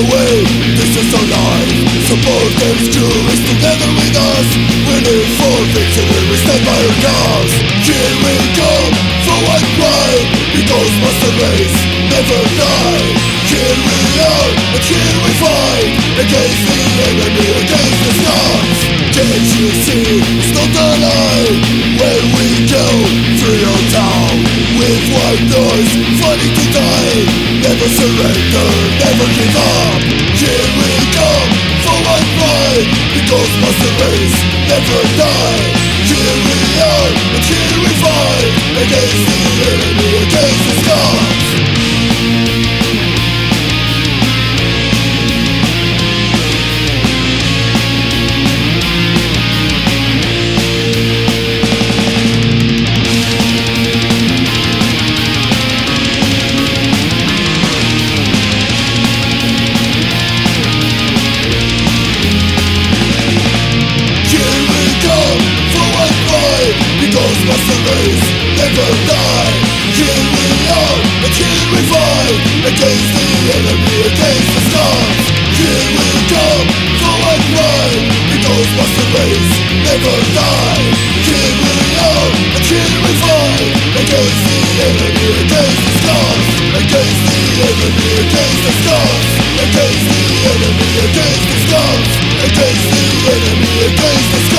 the way, this is our life. Support and crew is together with us. Winning for victory, we stand by our cause Here we come, for one pride. Because master race never die. Here we are, and here we fight. Against the enemy, against the stars. Can't you see, it's not a lie. When we go through your town With white noise, Never surrender, never give up. Here we come, for one pride Because master race never die. Here we are, and here we fight Against the never die. Here we are and here we fight Against the enemy, against the stars. Here we come for one fight Because master race? Never die. Here we are and here we fight Against the enemy, against the stars. Against the enemy, against the stars. Against the enemy, against the stars. Against the enemy, against the